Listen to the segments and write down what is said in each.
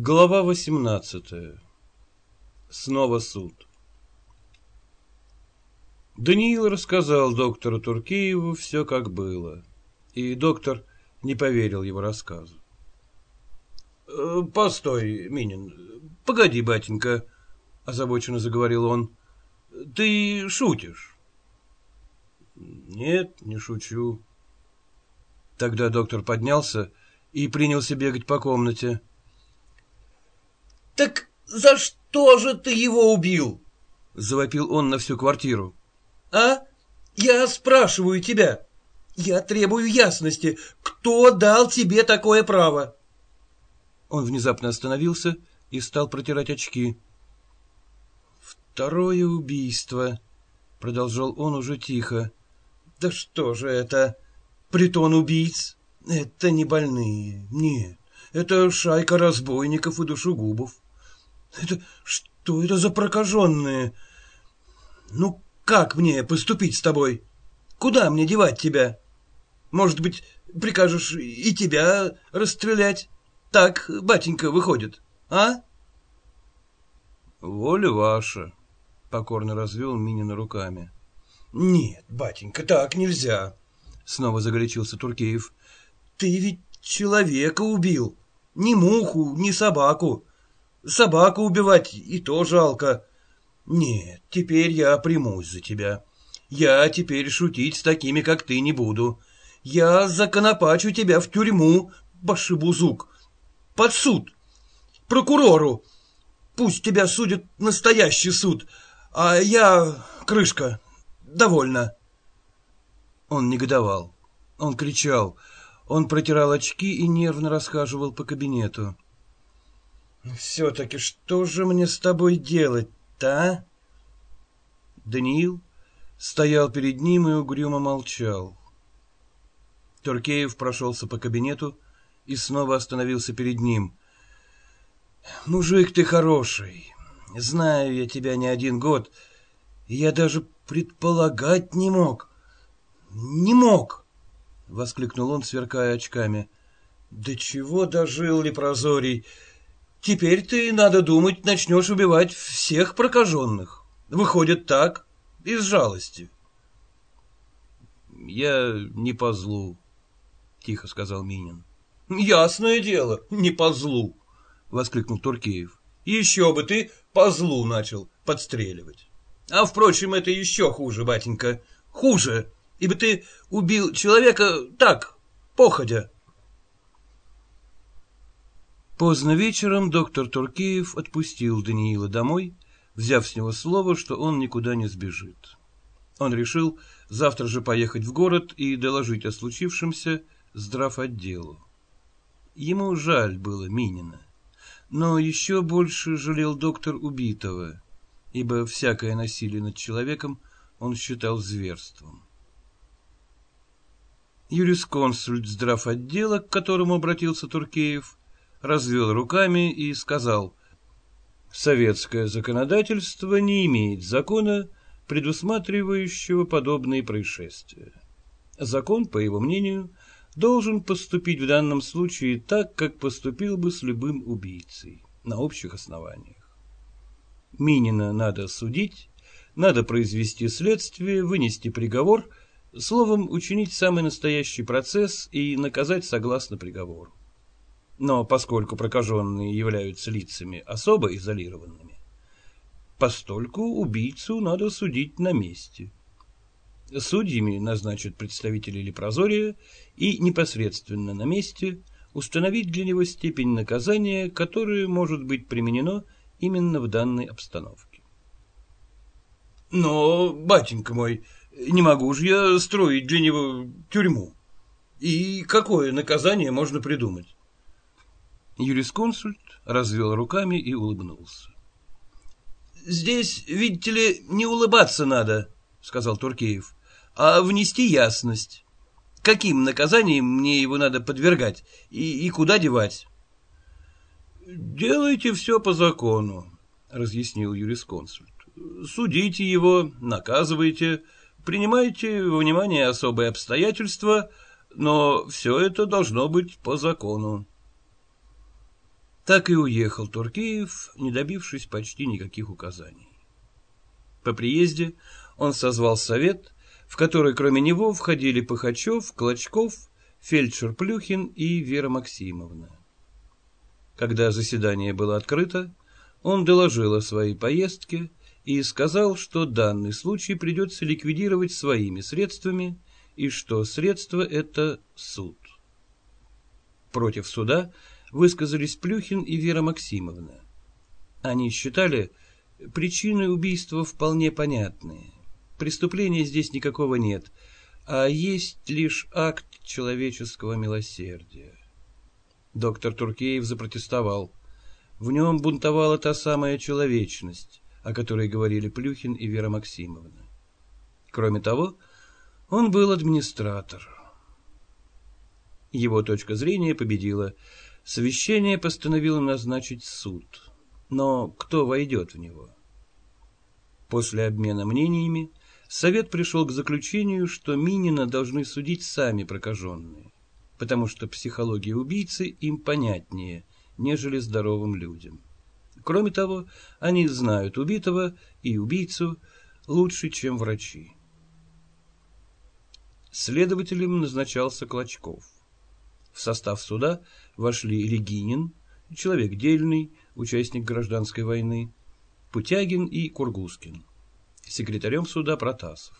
Глава восемнадцатая. Снова суд. Даниил рассказал доктору Туркееву все, как было, и доктор не поверил его рассказу. «Э, — Постой, Минин, погоди, батенька, — озабоченно заговорил он, — ты шутишь? — Нет, не шучу. Тогда доктор поднялся и принялся бегать по комнате. — Так за что же ты его убил? — завопил он на всю квартиру. — А? Я спрашиваю тебя. Я требую ясности. Кто дал тебе такое право? Он внезапно остановился и стал протирать очки. — Второе убийство, — продолжал он уже тихо. — Да что же это? Притон убийц? Это не больные, нет. Это шайка разбойников и душегубов. Это что это за прокаженные? Ну, как мне поступить с тобой? Куда мне девать тебя? Может быть, прикажешь и тебя расстрелять? Так, батенька, выходит, а? Воля ваша, покорно развел Минина руками. Нет, батенька, так нельзя, снова загорячился Туркеев. Ты ведь человека убил, ни муху, ни собаку. Собаку убивать и то жалко. Нет, теперь я примусь за тебя. Я теперь шутить с такими, как ты, не буду. Я законопачу тебя в тюрьму, башибузук, под суд, прокурору. Пусть тебя судит настоящий суд, а я, крышка, довольна. Он негодовал, он кричал, он протирал очки и нервно расхаживал по кабинету. «Все-таки что же мне с тобой делать-то, а?» Даниил стоял перед ним и угрюмо молчал. Туркеев прошелся по кабинету и снова остановился перед ним. «Мужик ты хороший, знаю я тебя не один год, я даже предполагать не мог, не мог!» — воскликнул он, сверкая очками. «Да чего дожил ли прозорий? Теперь ты, надо думать, начнешь убивать всех прокаженных. Выходит так, из жалости. — Я не по злу, — тихо сказал Минин. — Ясное дело, не по злу, — воскликнул Туркеев. — Еще бы ты по злу начал подстреливать. А, впрочем, это еще хуже, батенька, хуже, ибо ты убил человека так, походя. Поздно вечером доктор Туркеев отпустил Даниила домой, взяв с него слово, что он никуда не сбежит. Он решил завтра же поехать в город и доложить о случившемся здравотделу. Ему жаль было Минина, но еще больше жалел доктор убитого, ибо всякое насилие над человеком он считал зверством. Юрисконсульт здравотдела, к которому обратился Туркеев, развел руками и сказал, «Советское законодательство не имеет закона, предусматривающего подобные происшествия. Закон, по его мнению, должен поступить в данном случае так, как поступил бы с любым убийцей, на общих основаниях. Минина надо судить, надо произвести следствие, вынести приговор, словом, учинить самый настоящий процесс и наказать согласно приговору. Но поскольку прокаженные являются лицами особо изолированными, постольку убийцу надо судить на месте. Судьями назначат представителей лепрозория и непосредственно на месте установить для него степень наказания, которое может быть применено именно в данной обстановке. Но, батенька мой, не могу же я строить для него тюрьму. И какое наказание можно придумать? Юрисконсульт развел руками и улыбнулся. — Здесь, видите ли, не улыбаться надо, — сказал Туркеев, — а внести ясность. Каким наказанием мне его надо подвергать и, и куда девать? — Делайте все по закону, — разъяснил юрисконсульт. — Судите его, наказывайте, принимайте во внимание особые обстоятельства, но все это должно быть по закону. Так и уехал Туркеев, не добившись почти никаких указаний. По приезде он созвал совет, в который кроме него входили Пыхачев, Клочков, фельдшер Плюхин и Вера Максимовна. Когда заседание было открыто, он доложил о своей поездке и сказал, что данный случай придется ликвидировать своими средствами и что средство — это суд. Против суда высказались Плюхин и Вера Максимовна. Они считали, причины убийства вполне понятные. Преступления здесь никакого нет, а есть лишь акт человеческого милосердия. Доктор Туркеев запротестовал. В нем бунтовала та самая человечность, о которой говорили Плюхин и Вера Максимовна. Кроме того, он был администратор. Его точка зрения победила. Совещание постановило назначить суд. Но кто войдет в него? После обмена мнениями Совет пришел к заключению, что Минина должны судить сами прокаженные, потому что психология убийцы им понятнее, нежели здоровым людям. Кроме того, они знают убитого и убийцу лучше, чем врачи. Следователем назначался Клочков. В состав суда вошли Регинин, человек дельный, участник гражданской войны, Путягин и Кургускин секретарем суда Протасов.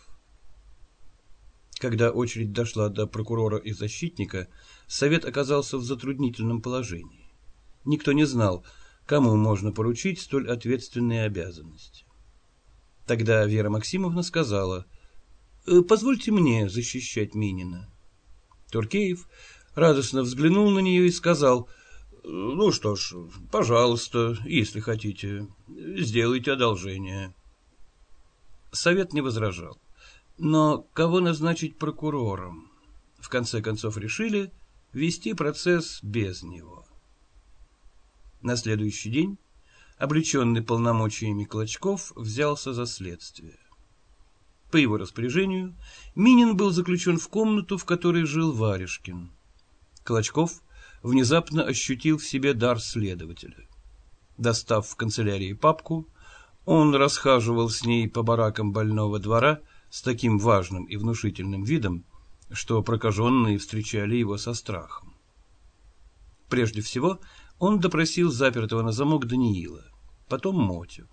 Когда очередь дошла до прокурора и защитника, совет оказался в затруднительном положении. Никто не знал, кому можно поручить столь ответственные обязанности. Тогда Вера Максимовна сказала, «Э, «Позвольте мне защищать Минина». Туркеев радостно взглянул на нее и сказал, «Ну что ж, пожалуйста, если хотите, сделайте одолжение». Совет не возражал. Но кого назначить прокурором? В конце концов решили вести процесс без него. На следующий день облеченный полномочиями Клочков взялся за следствие. По его распоряжению Минин был заключен в комнату, в которой жил Варежкин. Клочков внезапно ощутил в себе дар следователя. Достав в канцелярии папку, он расхаживал с ней по баракам больного двора с таким важным и внушительным видом, что прокаженные встречали его со страхом. Прежде всего, он допросил запертого на замок Даниила, потом Мотю.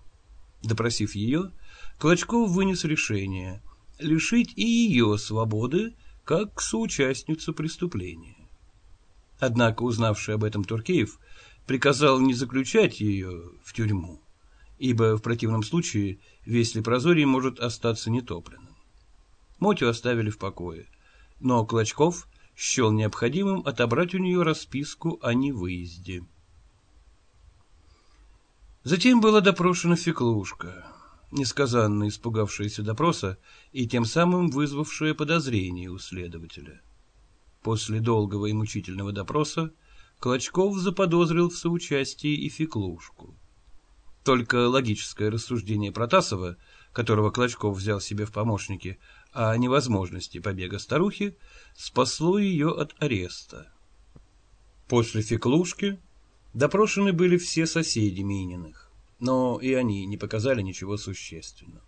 Допросив ее, Клочков вынес решение лишить и ее свободы как соучастницу преступления. Однако, узнавший об этом Туркеев, приказал не заключать ее в тюрьму, ибо в противном случае весь Лепрозорий может остаться нетопленным. Мотю оставили в покое, но Клочков счел необходимым отобрать у нее расписку о невыезде. Затем была допрошена Феклушка, несказанно испугавшаяся допроса и тем самым вызвавшая подозрение у следователя. После долгого и мучительного допроса Клочков заподозрил в соучастии и Феклушку. Только логическое рассуждение Протасова, которого Клочков взял себе в помощники, о невозможности побега старухи, спасло ее от ареста. После Феклушки допрошены были все соседи Мининых, но и они не показали ничего существенного.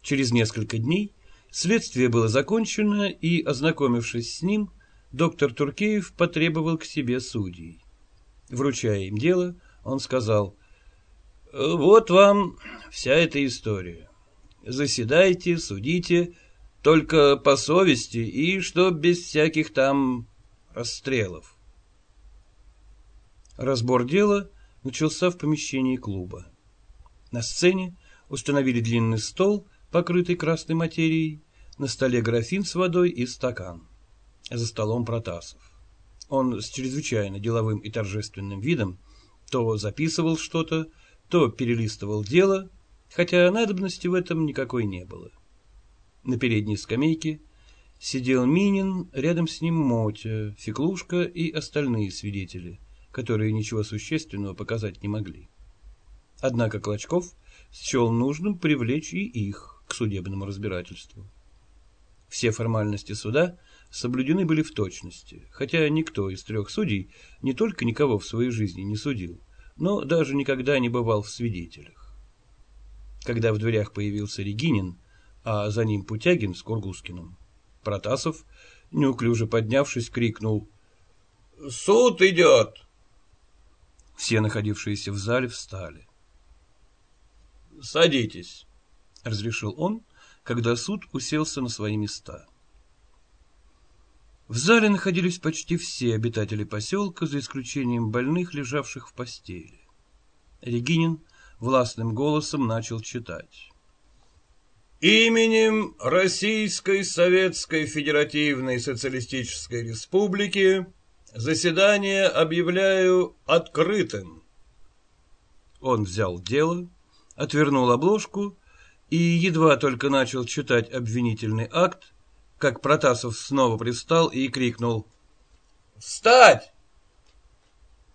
Через несколько дней следствие было закончено, и, ознакомившись с ним, доктор Туркеев потребовал к себе судей. Вручая им дело, он сказал, «Вот вам вся эта история. Заседайте, судите, только по совести и что без всяких там расстрелов». Разбор дела начался в помещении клуба. На сцене установили длинный стол, покрытый красной материей, на столе графин с водой и стакан. За столом Протасов. Он с чрезвычайно деловым и торжественным видом то записывал что-то, то перелистывал дело, хотя надобности в этом никакой не было. На передней скамейке сидел Минин, рядом с ним Мотя, Феклушка и остальные свидетели, которые ничего существенного показать не могли. Однако Клочков счел нужным привлечь и их к судебному разбирательству. Все формальности суда соблюдены были в точности, хотя никто из трех судей не только никого в своей жизни не судил, но даже никогда не бывал в свидетелях. Когда в дверях появился Регинин, а за ним Путягин с Кургускиным, Протасов, неуклюже поднявшись, крикнул «Суд идет!» Все находившиеся в зале встали. «Садитесь», — разрешил он, когда суд уселся на свои места. В зале находились почти все обитатели поселка, за исключением больных, лежавших в постели. Регинин властным голосом начал читать. Именем Российской Советской Федеративной Социалистической Республики заседание объявляю открытым. Он взял дело, отвернул обложку и едва только начал читать обвинительный акт, как Протасов снова пристал и крикнул «Встать!».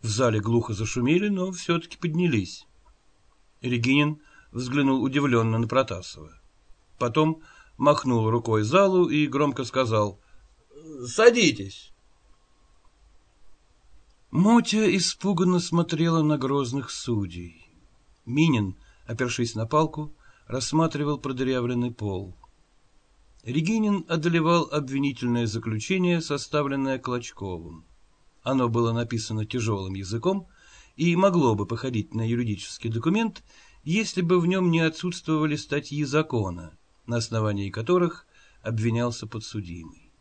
В зале глухо зашумели, но все-таки поднялись. Регинин взглянул удивленно на Протасова. Потом махнул рукой залу и громко сказал «Садитесь». Мотя испуганно смотрела на грозных судей. Минин, опершись на палку, рассматривал продырявленный пол. Регинин одолевал обвинительное заключение, составленное Клочковым. Оно было написано тяжелым языком и могло бы походить на юридический документ, если бы в нем не отсутствовали статьи закона, на основании которых обвинялся подсудимый.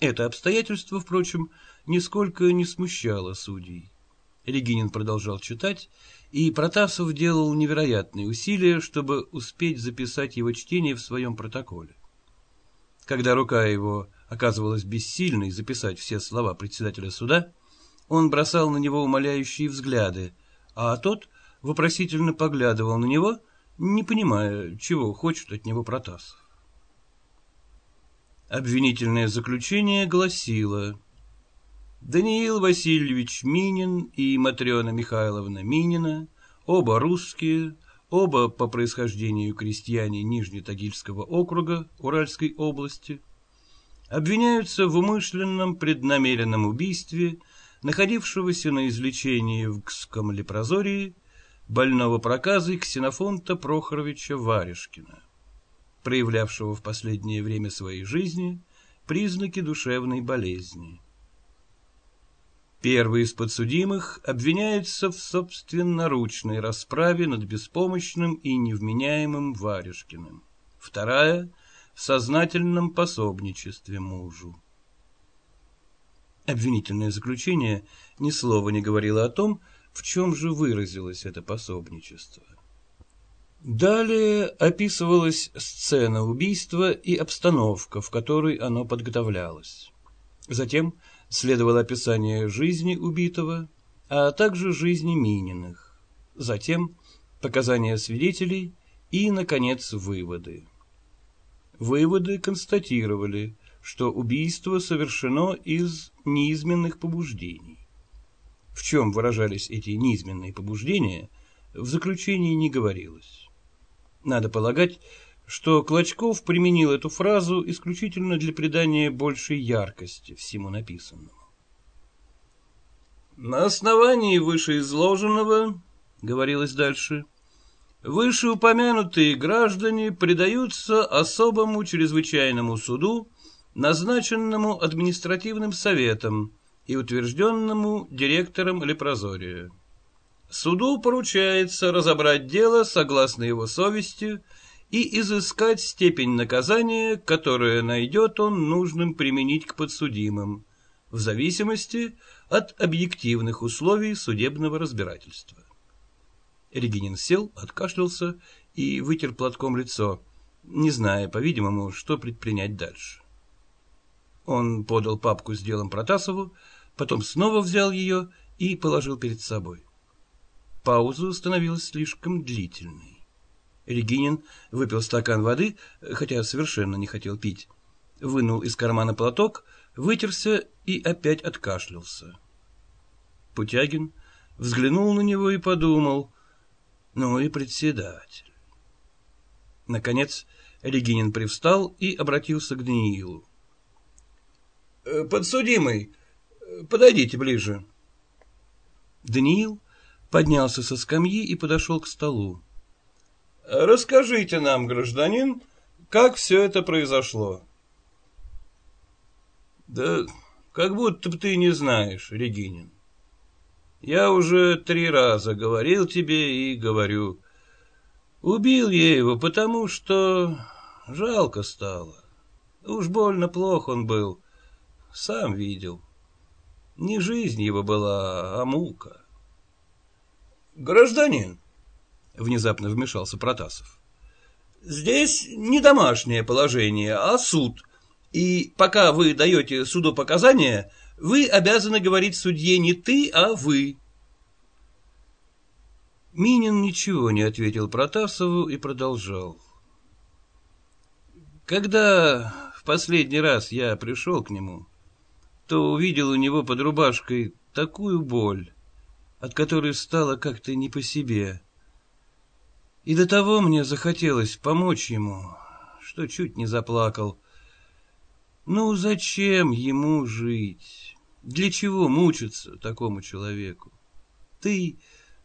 Это обстоятельство, впрочем, нисколько не смущало судей. Регинин продолжал читать, и Протасов делал невероятные усилия, чтобы успеть записать его чтение в своем протоколе. Когда рука его оказывалась бессильной записать все слова председателя суда, он бросал на него умоляющие взгляды, а тот вопросительно поглядывал на него, не понимая, чего хочет от него Протасов. Обвинительное заключение гласило Даниил Васильевич Минин и Матрена Михайловна Минина, оба русские, оба по происхождению крестьяне Нижнетагильского округа Уральской области, обвиняются в умышленном преднамеренном убийстве находившегося на излечении в Гском лепрозории больного проказой Ксенофонта Прохоровича Варежкина, проявлявшего в последнее время своей жизни признаки душевной болезни. Первый из подсудимых обвиняется в собственноручной расправе над беспомощным и невменяемым Варежкиным. Вторая — в сознательном пособничестве мужу. Обвинительное заключение ни слова не говорило о том, в чем же выразилось это пособничество. Далее описывалась сцена убийства и обстановка, в которой оно подготовлялось. Затем следовало описание жизни убитого, а также жизни Мининых. Затем показания свидетелей и, наконец, выводы. Выводы констатировали, что убийство совершено из неизменных побуждений. В чем выражались эти низменные побуждения, в заключении не говорилось. Надо полагать, что Клочков применил эту фразу исключительно для придания большей яркости всему написанному. «На основании вышеизложенного, — говорилось дальше, — вышеупомянутые граждане предаются особому чрезвычайному суду, назначенному административным советом, и утвержденному директором Лепрозория. Суду поручается разобрать дело согласно его совести и изыскать степень наказания, которое найдет он нужным применить к подсудимым, в зависимости от объективных условий судебного разбирательства. Регинин сел, откашлялся и вытер платком лицо, не зная, по-видимому, что предпринять дальше. Он подал папку с делом Протасову, потом снова взял ее и положил перед собой. Пауза становилась слишком длительной. Регинин выпил стакан воды, хотя совершенно не хотел пить, вынул из кармана платок, вытерся и опять откашлялся. Путягин взглянул на него и подумал, ну и председатель. Наконец Регинин привстал и обратился к Даниилу. Подсудимый, подойдите ближе. Даниил поднялся со скамьи и подошел к столу. Расскажите нам, гражданин, как все это произошло? Да как будто бы ты не знаешь, Регинин. Я уже три раза говорил тебе и говорю. Убил я его, потому что жалко стало. Уж больно плох он был. Сам видел. Не жизнь его была, а мука. Гражданин, внезапно вмешался Протасов. Здесь не домашнее положение, а суд. И пока вы даете суду показания, вы обязаны говорить судье не ты, а вы. Минин ничего не ответил Протасову и продолжал. Когда в последний раз я пришел к нему, то увидел у него под рубашкой такую боль, от которой стало как-то не по себе. И до того мне захотелось помочь ему, что чуть не заплакал. Ну, зачем ему жить? Для чего мучиться такому человеку? Ты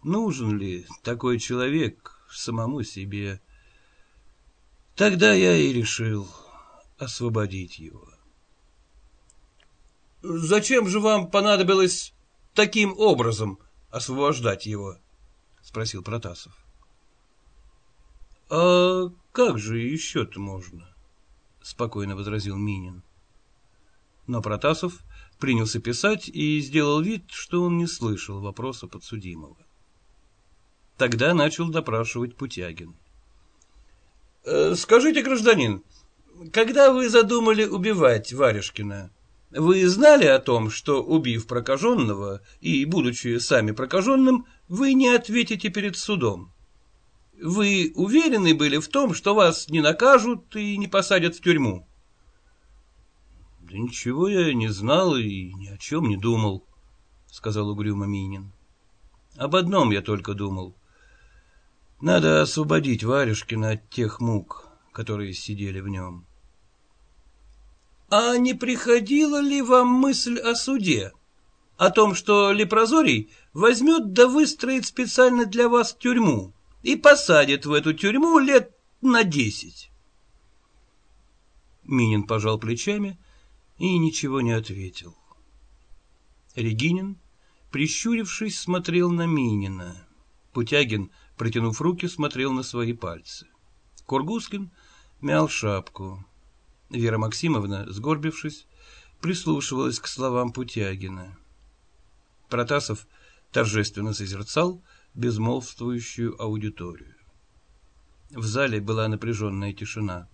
нужен ли такой человек самому себе? Тогда я и решил освободить его. Зачем же вам понадобилось таким образом освобождать его? Спросил Протасов. А как же еще-то можно? Спокойно возразил Минин. Но Протасов принялся писать и сделал вид, что он не слышал вопроса подсудимого. Тогда начал допрашивать Путягин. «Э, «Скажите, гражданин, когда вы задумали убивать Варежкина, вы знали о том, что, убив прокаженного и будучи сами прокаженным, вы не ответите перед судом? Вы уверены были в том, что вас не накажут и не посадят в тюрьму?» «Да ничего я не знал и ни о чем не думал», — сказал угрюмо Минин. «Об одном я только думал. Надо освободить Варюшкина от тех мук, которые сидели в нем. — А не приходила ли вам мысль о суде? О том, что Лепрозорий возьмет да выстроит специально для вас тюрьму и посадит в эту тюрьму лет на десять? Минин пожал плечами и ничего не ответил. Регинин, прищурившись, смотрел на Минина. Путягин протянув руки, смотрел на свои пальцы. Кургускин мял шапку. Вера Максимовна, сгорбившись, прислушивалась к словам Путягина. Протасов торжественно созерцал безмолвствующую аудиторию. В зале была напряженная тишина.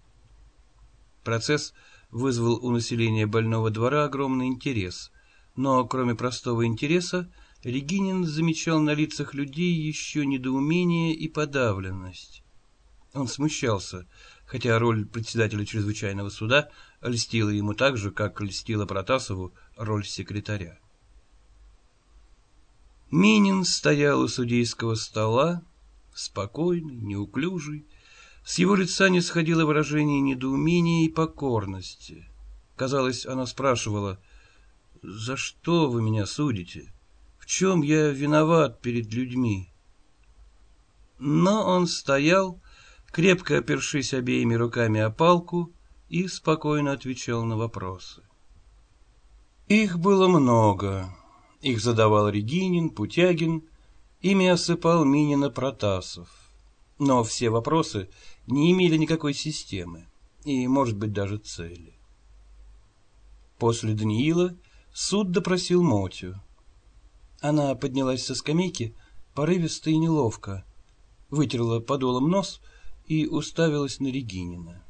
Процесс вызвал у населения больного двора огромный интерес, но кроме простого интереса Регинин замечал на лицах людей еще недоумение и подавленность. Он смущался, хотя роль председателя чрезвычайного суда льстила ему так же, как льстила Протасову роль секретаря. Минин стоял у судейского стола, спокойный, неуклюжий. С его лица не сходило выражение недоумения и покорности. Казалось, она спрашивала, «За что вы меня судите?» В чем я виноват перед людьми? Но он стоял, крепко опершись обеими руками о палку, и спокойно отвечал на вопросы. Их было много. Их задавал Регинин, Путягин, ими осыпал Минина Протасов. Но все вопросы не имели никакой системы и, может быть, даже цели. После Даниила суд допросил Мотю. Она поднялась со скамейки, порывисто и неловко, вытерла подолом нос и уставилась на Регинина.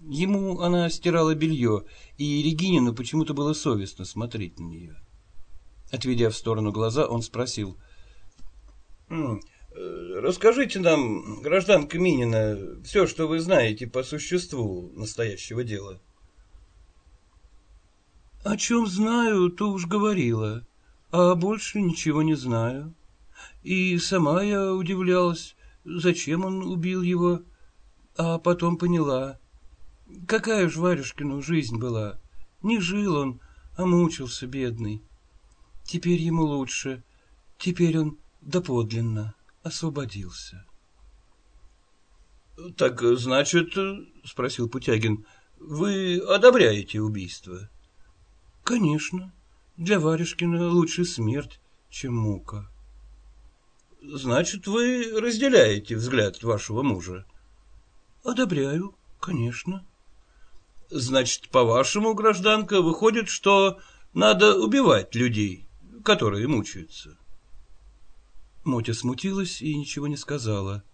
Ему она стирала белье, и Регинину почему-то было совестно смотреть на нее. Отведя в сторону глаза, он спросил. «Э, «Расскажите нам, гражданка Минина, все, что вы знаете по существу настоящего дела». «О чем знаю, то уж говорила», а больше ничего не знаю. И сама я удивлялась, зачем он убил его, а потом поняла. Какая ж Варюшкину жизнь была? Не жил он, а мучился, бедный. Теперь ему лучше. Теперь он доподлинно освободился. — Так, значит, — спросил Путягин, — вы одобряете убийство? — Конечно. Для Варежкина лучше смерть, чем мука. — Значит, вы разделяете взгляд вашего мужа? — Одобряю, конечно. — Значит, по-вашему, гражданка, выходит, что надо убивать людей, которые мучаются? Мотя смутилась и ничего не сказала.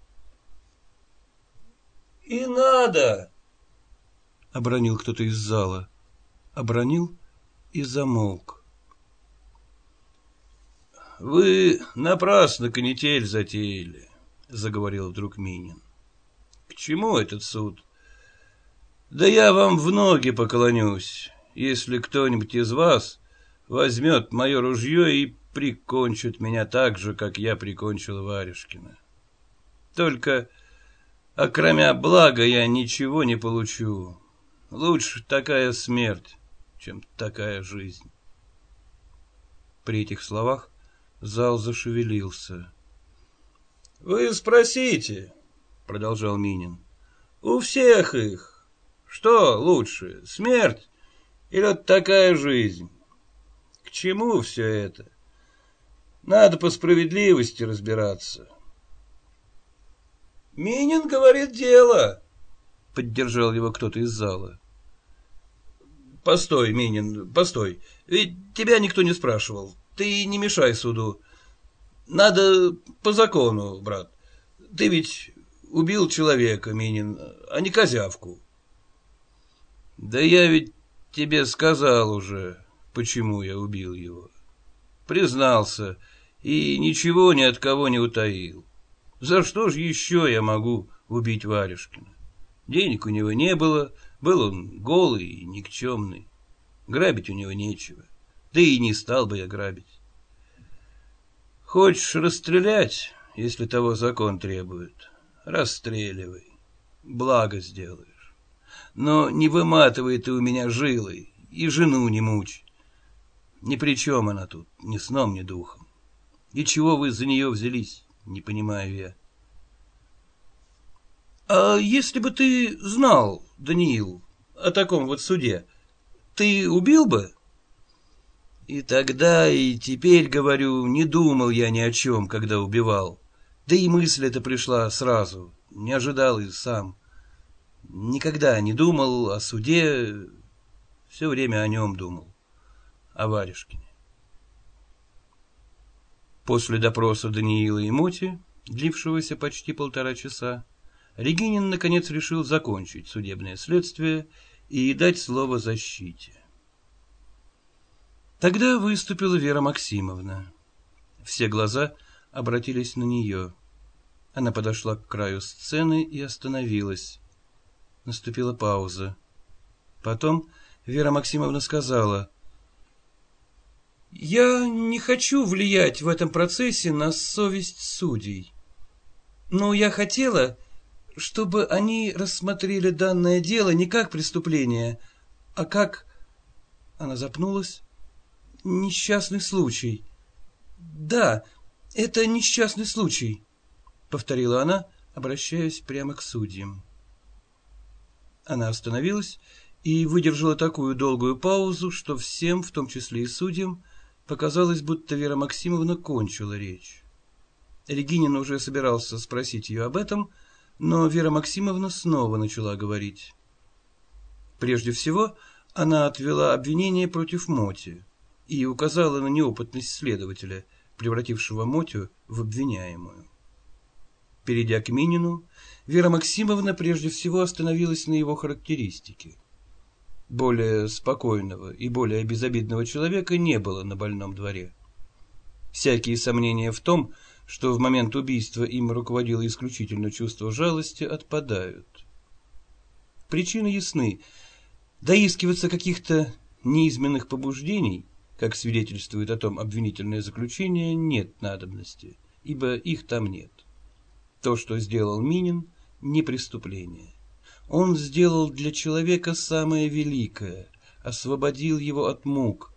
— И надо! — обронил кто-то из зала. Обронил и замолк. — Вы напрасно канитель затеяли, — заговорил вдруг Минин. — К чему этот суд? Да я вам в ноги поклонюсь, если кто-нибудь из вас возьмет мое ружье и прикончит меня так же, как я прикончил Варежкина. Только, окромя блага, я ничего не получу. Лучше такая смерть, чем такая жизнь. При этих словах зал зашевелился. — Вы спросите, — продолжал Минин, — у всех их, что лучше, смерть или такая жизнь? К чему все это? Надо по справедливости разбираться. — Минин говорит дело, — поддержал его кто-то из зала. — Постой, Минин, постой, ведь тебя никто не спрашивал. Ты не мешай суду. Надо по закону, брат. Ты ведь убил человека, Минин, а не козявку. Да я ведь тебе сказал уже, почему я убил его. Признался и ничего ни от кого не утаил. За что же еще я могу убить Варежкина? Денег у него не было, был он голый и никчемный. Грабить у него нечего. Да и не стал бы я грабить. Хочешь расстрелять, если того закон требует, расстреливай. Благо сделаешь. Но не выматывай ты у меня жилы и жену не мучь. Ни при чем она тут, ни сном, ни духом. И чего вы за нее взялись, не понимаю я. А если бы ты знал, Даниил, о таком вот суде, ты убил бы? И тогда, и теперь, говорю, не думал я ни о чем, когда убивал. Да и мысль эта пришла сразу, не ожидал и сам. Никогда не думал о суде, все время о нем думал, о Варежкине. После допроса Даниила и Моти, длившегося почти полтора часа, Регинин наконец решил закончить судебное следствие и дать слово защите. Тогда выступила Вера Максимовна. Все глаза обратились на нее. Она подошла к краю сцены и остановилась. Наступила пауза. Потом Вера Максимовна сказала, «Я не хочу влиять в этом процессе на совесть судей, но я хотела, чтобы они рассмотрели данное дело не как преступление, а как...» Она запнулась несчастный случай. Да, это несчастный случай, повторила она, обращаясь прямо к судьям. Она остановилась и выдержала такую долгую паузу, что всем, в том числе и судьям, показалось, будто Вера Максимовна кончила речь. Регинин уже собирался спросить ее об этом, но Вера Максимовна снова начала говорить. Прежде всего, она отвела обвинение против Моти и указала на неопытность следователя, превратившего Мотю в обвиняемую. Перейдя к Минину, Вера Максимовна прежде всего остановилась на его характеристике. Более спокойного и более безобидного человека не было на больном дворе. Всякие сомнения в том, что в момент убийства им руководило исключительно чувство жалости, отпадают. Причины ясны. Доискиваться каких-то неизменных побуждений – как свидетельствует о том обвинительное заключение, нет надобности, ибо их там нет. То, что сделал Минин, не преступление. Он сделал для человека самое великое, освободил его от мук.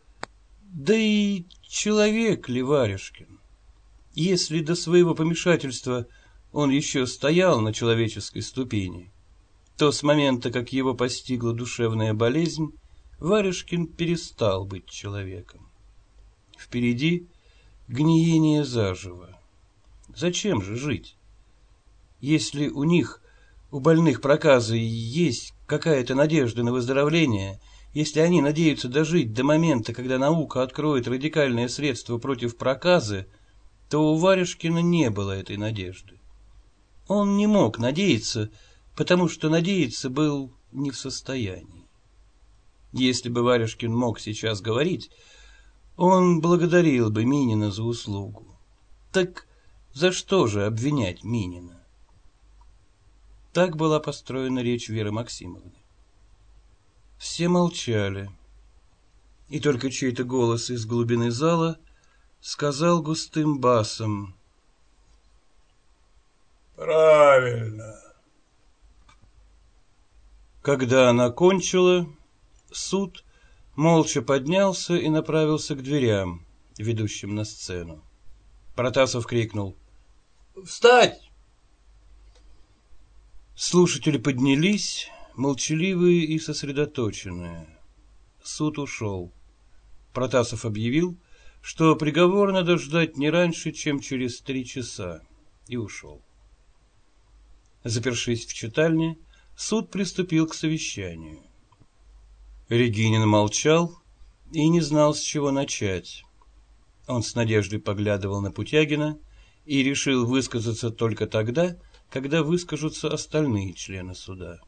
Да и человек ли Варежкин? Если до своего помешательства он еще стоял на человеческой ступени, то с момента, как его постигла душевная болезнь, Варежкин перестал быть человеком. Впереди гниение заживо. Зачем же жить? Если у них, у больных проказы, есть какая-то надежда на выздоровление, если они надеются дожить до момента, когда наука откроет радикальное средство против проказы, то у Варежкина не было этой надежды. Он не мог надеяться, потому что надеяться был не в состоянии. Если бы Варежкин мог сейчас говорить, он благодарил бы Минина за услугу. Так за что же обвинять Минина? Так была построена речь Веры Максимовны. Все молчали, и только чей-то голос из глубины зала сказал густым басом. «Правильно». Когда она кончила, суд молча поднялся и направился к дверям, ведущим на сцену. Протасов крикнул «Встать!». Слушатели поднялись, молчаливые и сосредоточенные. Суд ушел. Протасов объявил, что приговор надо ждать не раньше, чем через три часа, и ушел. Запершись в читальне, суд приступил к совещанию. Регинин молчал и не знал, с чего начать. Он с надеждой поглядывал на Путягина и решил высказаться только тогда, когда выскажутся остальные члены суда.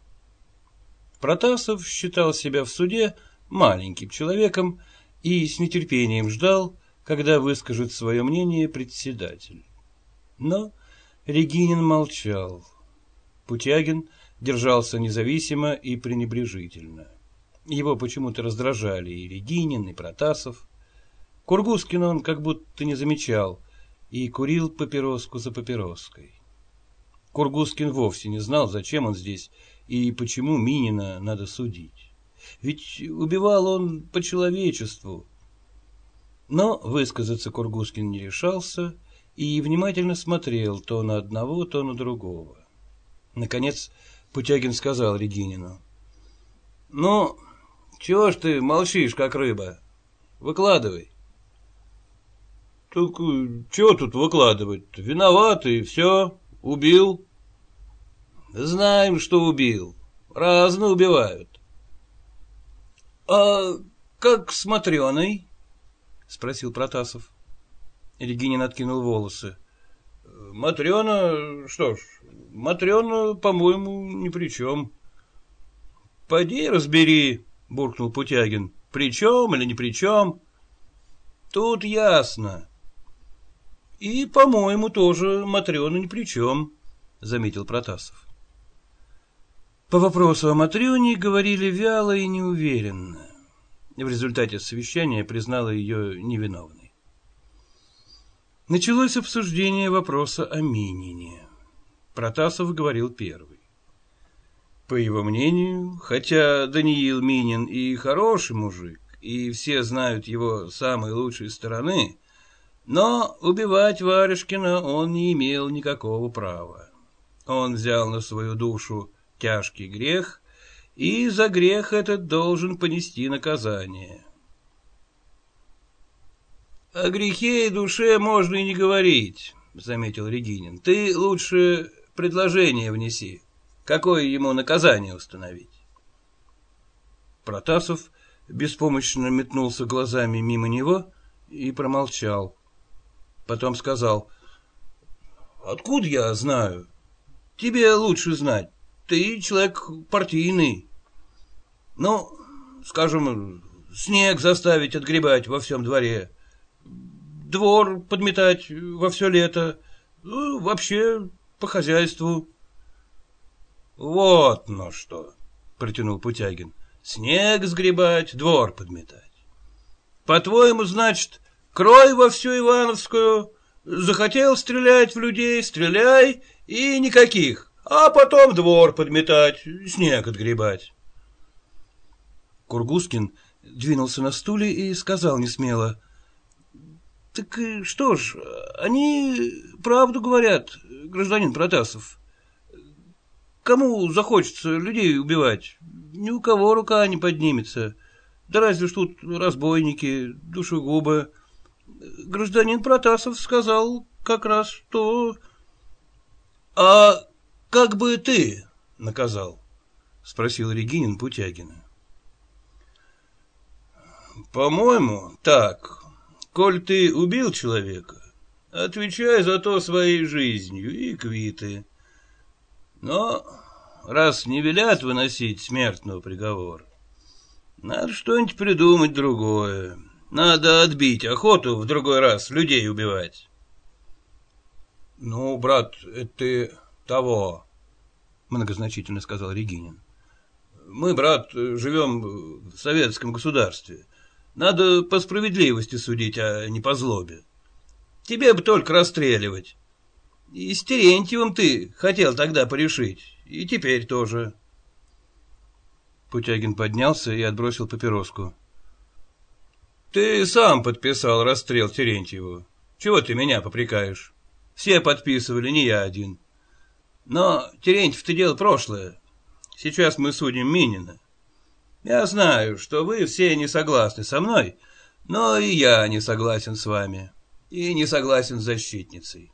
Протасов считал себя в суде маленьким человеком и с нетерпением ждал, когда выскажет свое мнение председатель. Но Регинин молчал. Путягин держался независимо и пренебрежительно. Его почему-то раздражали и Регинин, и Протасов. Кургускин он как будто не замечал и курил папироску за папироской. Кургускин вовсе не знал, зачем он здесь и почему Минина надо судить. Ведь убивал он по человечеству. Но высказаться Кургускин не решался и внимательно смотрел то на одного, то на другого. Наконец Путягин сказал Регинину. — Ну, чего ж ты молчишь, как рыба? Выкладывай. — Так чего тут выкладывать? Виноват и все. Убил. Знаем, что убил. Разно убивают. А как с Матрёной? Спросил Протасов. Регинин откинул волосы. Матрена, что ж, Матрена, по-моему, ни при чем. Поди разбери, буркнул Путягин. При чем или ни при чем? Тут ясно. И, по-моему, тоже Матрена ни при чем, заметил Протасов. По вопросу о Матрёне говорили вяло и неуверенно. В результате совещания признала ее невиновной. Началось обсуждение вопроса о Минине. Протасов говорил первый. По его мнению, хотя Даниил Минин и хороший мужик, и все знают его самые лучшие стороны, но убивать Варежкина он не имел никакого права. Он взял на свою душу тяжкий грех, и за грех этот должен понести наказание. — О грехе и душе можно и не говорить, — заметил Регинин. — Ты лучше предложение внеси. Какое ему наказание установить? Протасов беспомощно метнулся глазами мимо него и промолчал. Потом сказал, «Откуда я знаю? Тебе лучше знать. Ты человек партийный. Ну, скажем, снег заставить отгребать во всем дворе, двор подметать во все лето, ну, вообще по хозяйству». «Вот ну что!» — протянул Путягин. «Снег сгребать, двор подметать. По-твоему, значит, Крой во всю Ивановскую. Захотел стрелять в людей, стреляй, и никаких. А потом двор подметать, снег отгребать. Кургускин двинулся на стуле и сказал несмело. — Так что ж, они правду говорят, гражданин Протасов. Кому захочется людей убивать, ни у кого рука не поднимется. Да разве ж тут разбойники, душегубы. Гражданин Протасов сказал как раз, что... — А как бы ты наказал? — спросил Регинин Путягина. — По-моему, так. Коль ты убил человека, отвечай за то своей жизнью и квиты. Но раз не велят выносить смертного приговора, надо что-нибудь придумать другое. Надо отбить охоту в другой раз людей убивать. — Ну, брат, это ты того, — многозначительно сказал Регинин. — Мы, брат, живем в советском государстве. Надо по справедливости судить, а не по злобе. Тебе бы только расстреливать. И с Терентьевым ты хотел тогда порешить, и теперь тоже. Путягин поднялся и отбросил папироску. Ты сам подписал расстрел Терентьеву. Чего ты меня попрекаешь? Все подписывали, не я один. Но Терентьев-то дело прошлое. Сейчас мы судим Минина. Я знаю, что вы все не согласны со мной, но и я не согласен с вами. И не согласен с защитницей.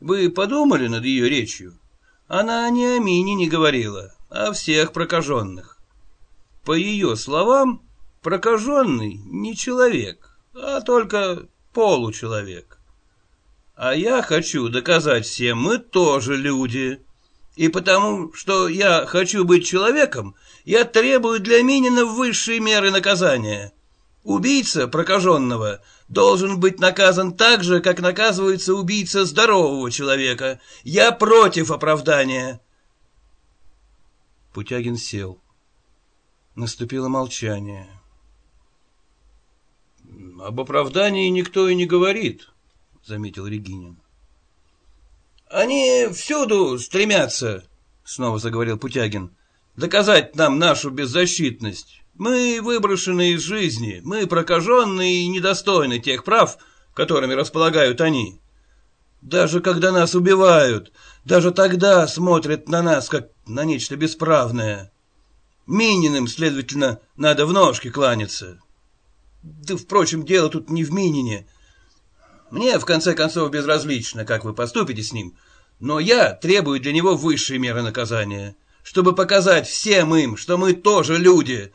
Вы подумали над ее речью? Она не о Мине не говорила, а о всех прокаженных. По ее словам, прокаженный не человек, а только получеловек. А я хочу доказать всем, мы тоже люди. И потому, что я хочу быть человеком, я требую для Минина высшей меры наказания. Убийца прокаженного должен быть наказан так же, как наказывается убийца здорового человека. Я против оправдания. Путягин сел. Наступило молчание. — Об оправдании никто и не говорит, — заметил Регинин. — Они всюду стремятся, — снова заговорил Путягин, — доказать нам нашу беззащитность. Мы выброшены из жизни, мы прокаженные и недостойны тех прав, которыми располагают они. Даже когда нас убивают, даже тогда смотрят на нас, как на нечто бесправное. Мининым, следовательно, надо в ножки кланяться. Да, впрочем, дело тут не в Минине. Мне, в конце концов, безразлично, как вы поступите с ним, но я требую для него высшей меры наказания, чтобы показать всем им, что мы тоже люди,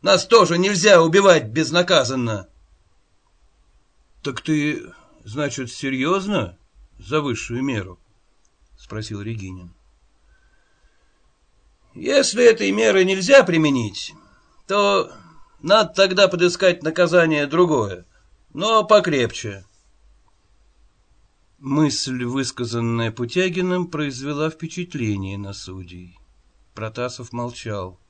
нас тоже нельзя убивать безнаказанно. — Так ты, значит, серьезно за высшую меру? — спросил Регинин. — Если этой меры нельзя применить, то надо тогда подыскать наказание другое, но покрепче. Мысль, высказанная Путягиным, произвела впечатление на судей. Протасов молчал.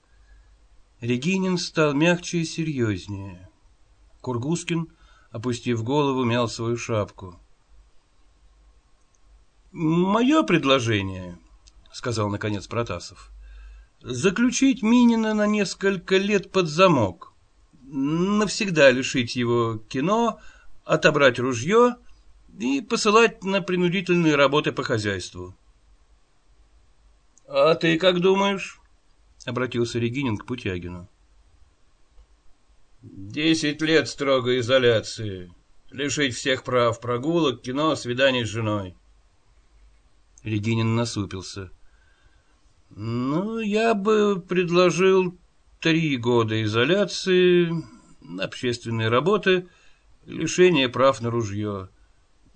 Регинин стал мягче и серьезнее. Кургускин, опустив голову, мял свою шапку. «Мое предложение», — сказал наконец Протасов, — «заключить Минина на несколько лет под замок, навсегда лишить его кино, отобрать ружье и посылать на принудительные работы по хозяйству». «А ты как думаешь?» — обратился Регинин к Путягину. «Десять лет строгой изоляции. Лишить всех прав, прогулок, кино, свиданий с женой». Регинин насупился. «Ну, я бы предложил три года изоляции, общественные работы, лишение прав на ружье.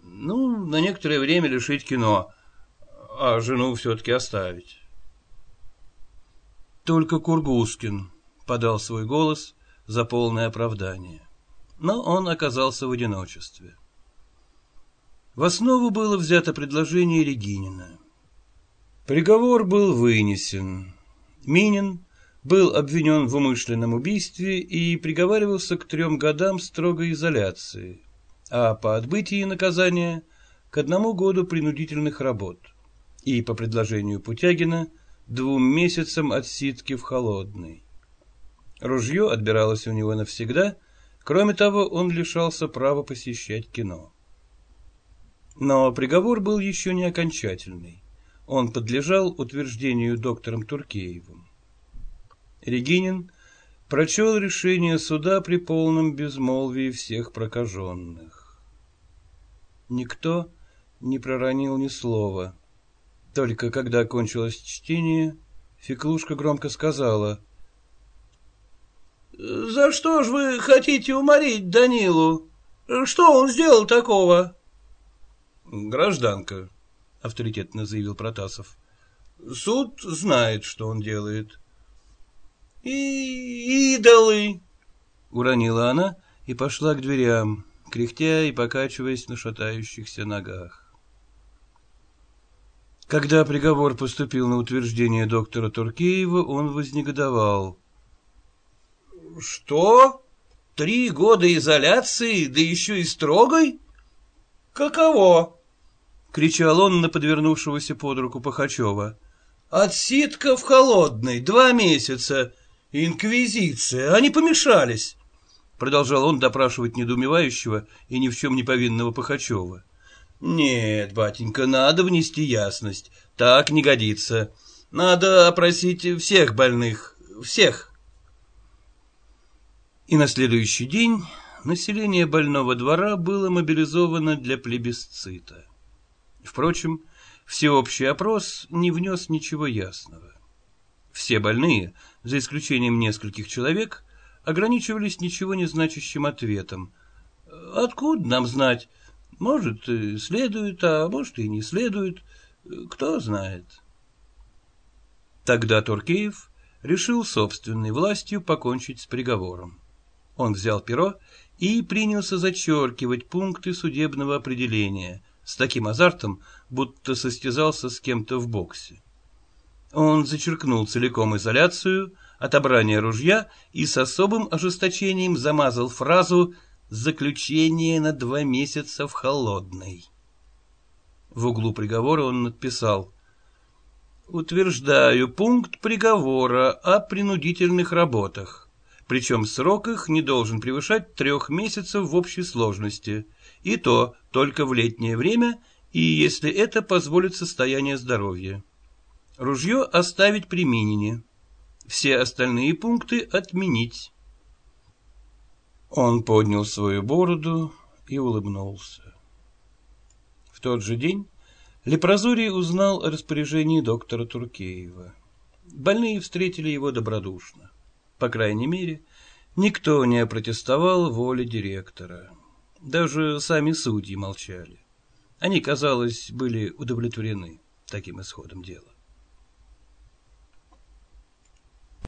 Ну, на некоторое время лишить кино, а жену все-таки оставить». Только Кургускин подал свой голос за полное оправдание. Но он оказался в одиночестве. В основу было взято предложение Регинина. Приговор был вынесен. Минин был обвинен в умышленном убийстве и приговаривался к трем годам строгой изоляции, а по отбытии наказания к одному году принудительных работ и, по предложению Путягина, двум месяцам отсидки в холодной. Ружье отбиралось у него навсегда, кроме того, он лишался права посещать кино. Но приговор был еще не окончательный. Он подлежал утверждению доктором Туркеевым. Регинин прочел решение суда при полном безмолвии всех прокаженных. Никто не проронил ни слова. Только когда кончилось чтение, Феклушка громко сказала. — За что ж вы хотите уморить Данилу? Что он сделал такого? — Гражданка, — авторитетно заявил Протасов. — Суд знает, что он делает. — И идолы! — уронила она и пошла к дверям, кряхтя и покачиваясь на шатающихся ногах. Когда приговор поступил на утверждение доктора Туркеева, он вознегодовал. — Что? Три года изоляции, да еще и строгой? Каково? — кричал он на подвернувшегося под руку Пахачева. — Отсидка в холодной, два месяца. Инквизиция, они помешались. Продолжал он допрашивать недоумевающего и ни в чем не повинного Пахачева. — нет, батенька, надо внести ясность. Так не годится. Надо опросить всех больных, всех. И на следующий день население больного двора было мобилизовано для плебисцита. Впрочем, всеобщий опрос не внес ничего ясного. Все больные, за исключением нескольких человек, ограничивались ничего не значащим ответом. «Откуда нам знать?» Может, следует, а может и не следует. Кто знает. Тогда Туркеев решил собственной властью покончить с приговором. Он взял перо и принялся зачеркивать пункты судебного определения с таким азартом, будто состязался с кем-то в боксе. Он зачеркнул целиком изоляцию, отобрание ружья и с особым ожесточением замазал фразу Заключение на два месяца в холодной. В углу приговора он написал «Утверждаю пункт приговора о принудительных работах, причем срок их не должен превышать трех месяцев в общей сложности, и то только в летнее время и если это позволит состояние здоровья. Ружье оставить при. Все остальные пункты отменить». Он поднял свою бороду и улыбнулся. В тот же день Лепрозорий узнал о распоряжении доктора Туркеева. Больные встретили его добродушно. По крайней мере, никто не опротестовал воле директора. Даже сами судьи молчали. Они, казалось, были удовлетворены таким исходом дела.